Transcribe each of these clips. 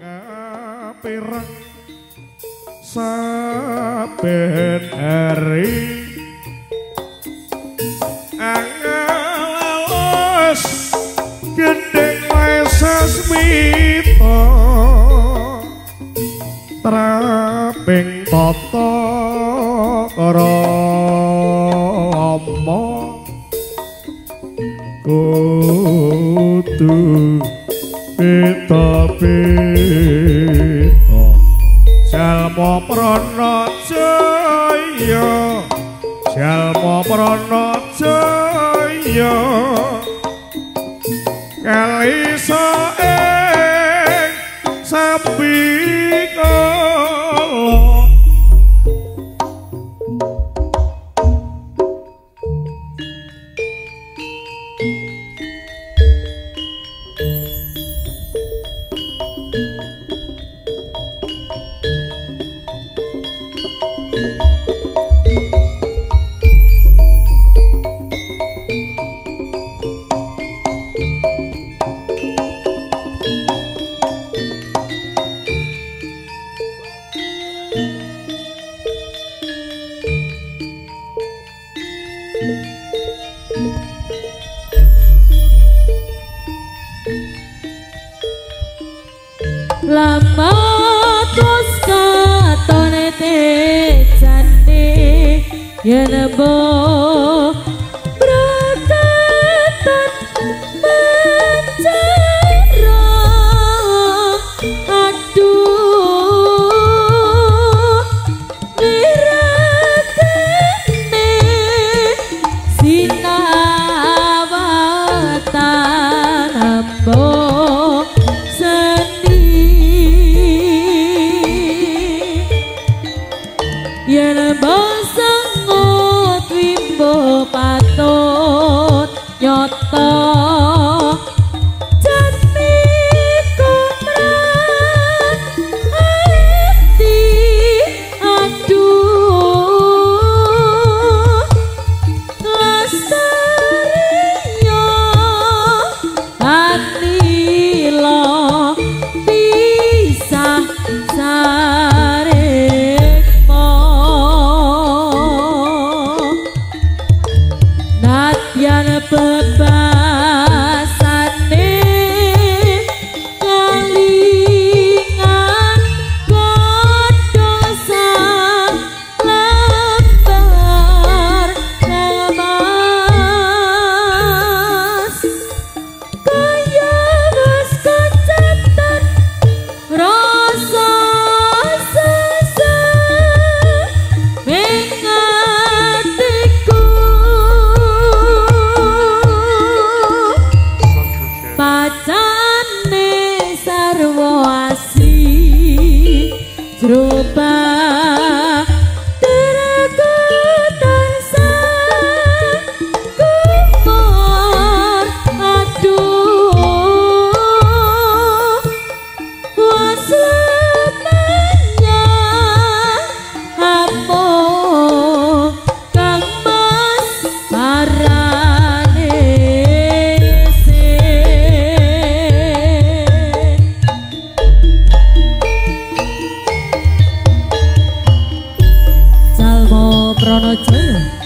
kapireng saben hari. Angel awas gendeng wesas mito. Traping toto romo kutu beto oh. beto Selmo prono jaya Selmo prono jaya Kali soeng sepi Yeah, the boy. Monotone.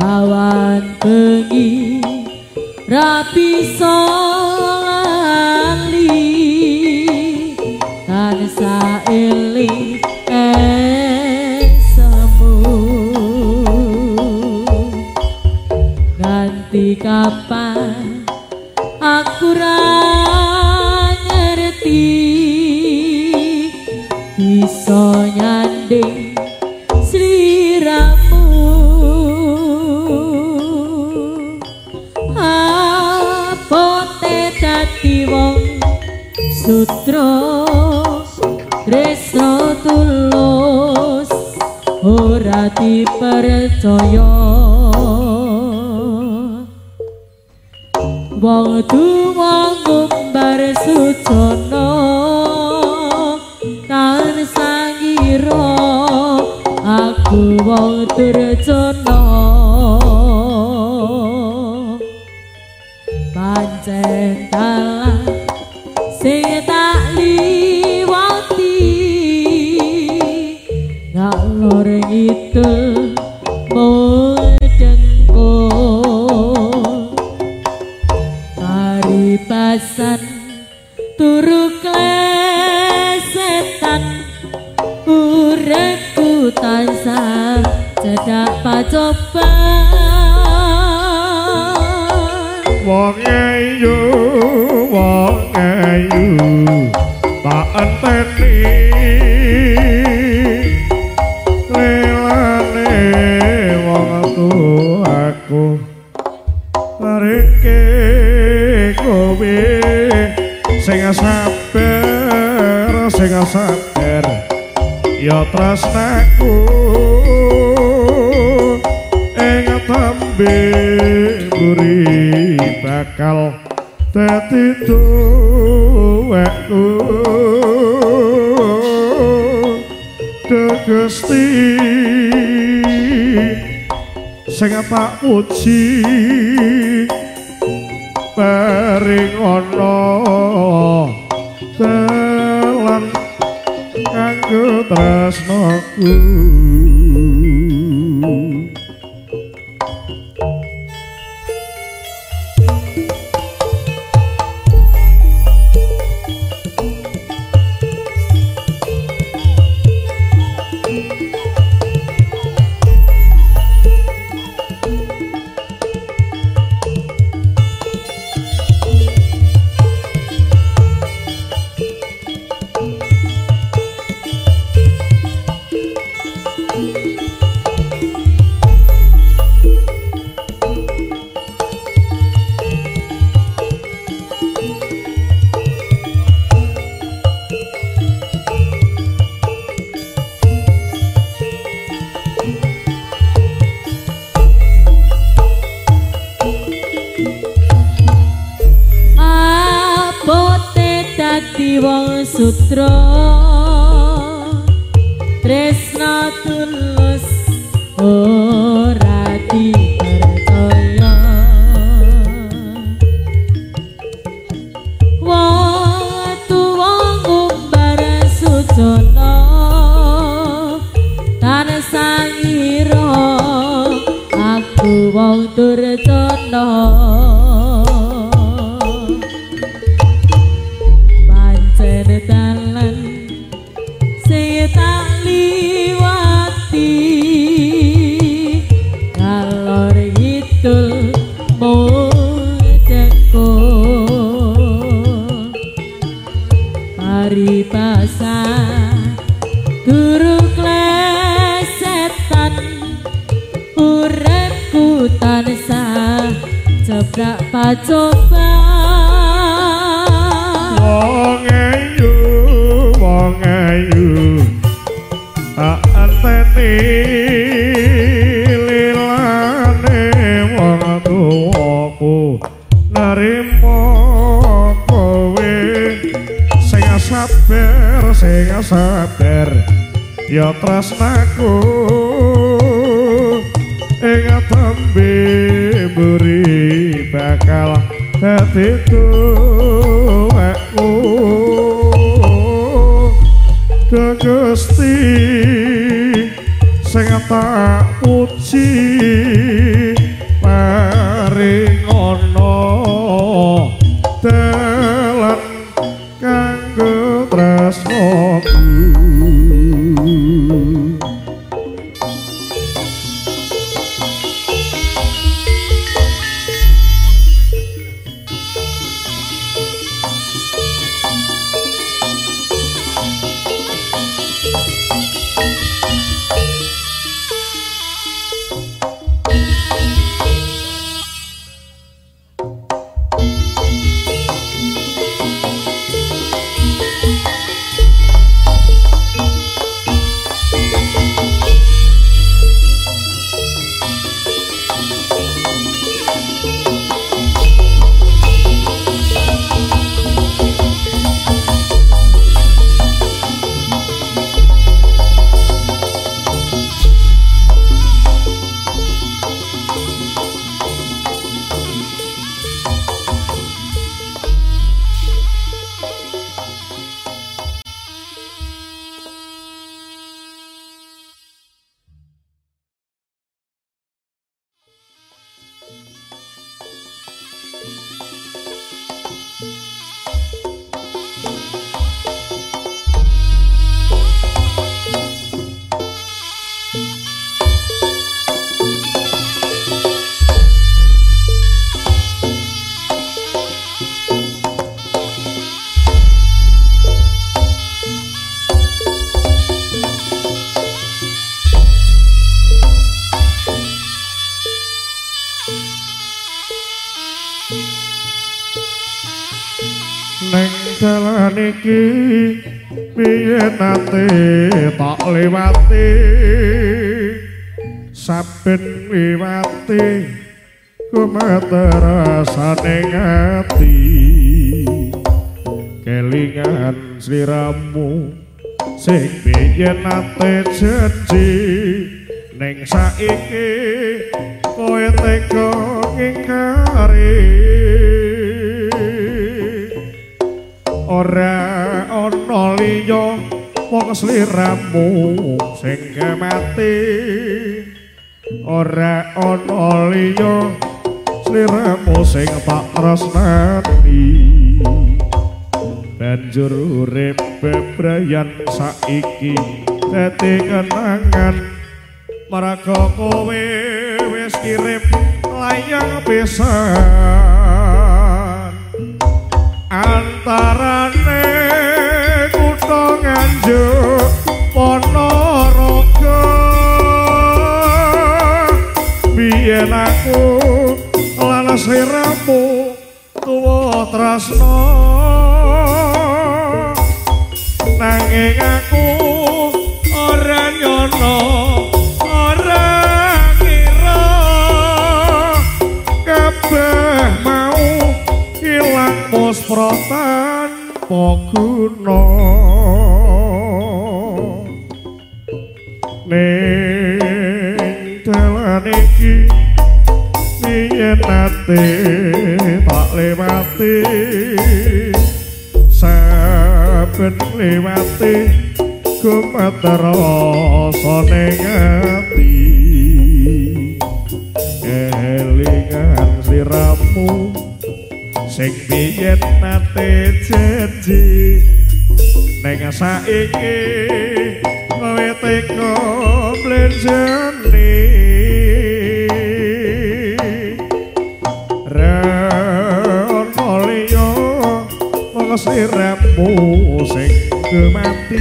Awan bengi rapi solali ora dipercaya wong tuwa ngumbar sujono kan sangira aku wong durjana pacoban wong ayu wong ayu tak enteni. Lelane wong tuaku reke kowe sing sabar sing sabar ya tresnaku dadi tuwekku Gusti. Sing tak puji paring ana. Dalan kanggo tresnaku ngira aku wong durjana sing sabar ya tresnaku. Ing atambe buri bakal dadi tuwekku dagus sing dalan iki piye nate tak liwati. Saben liwati kumeter rasane ngati. Kelingan sliramu sing piye nate janji? Ning saiki kowe teka ngingkari ora ana liya mung sliramu sing mati ora ana liya sliramu sing tak tresnani. Banjur urip bebrayan saiki dadi kenangan. Marga kowe wis kirim layang pisan antarane kutha nganjuk ponorogo. Biyen aku lan sliramu tuwa tresna nanging aku ora nyono ilang musprotan poguna ning dalan iki yen ate tak lewati saben lewati gumeter rasane ngati. Kelingan sliramu sing biyen nate janji ning saiki kowe teka blenjeni Rano liya mung sliramu sing kemati.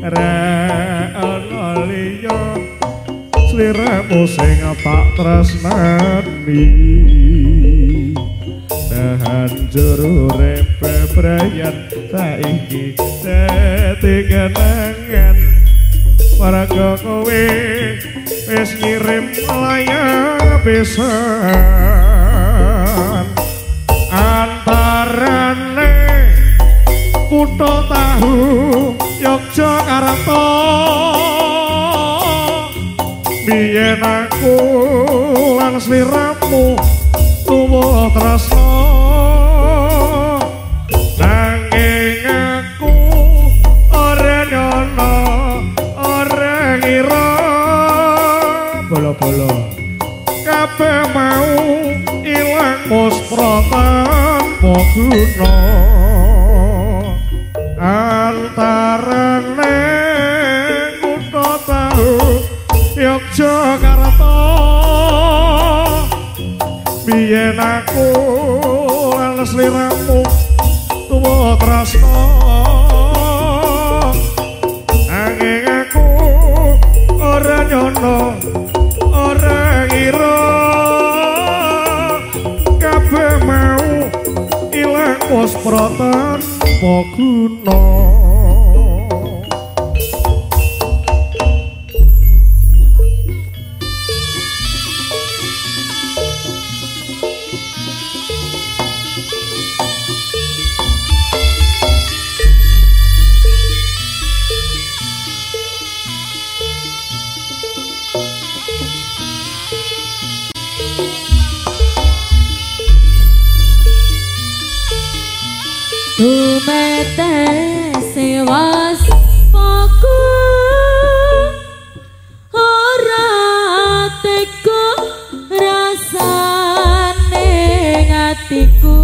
Rano liya sliramu sing tak tresnani Hancur urip bebrayan saiki dadi kenangan. Warga kowe wis ngirim layang pisan. Antarane kutha tahu Yogyakarta. Biyen aku lan sliramu tuwa tresna poguna antarane kutha tahu Yogyakarta. Biyen aku les liramu tuwa tresna angin aku ora nyono ora ngira. Kabeh mau ilang hatiku.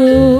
Oh.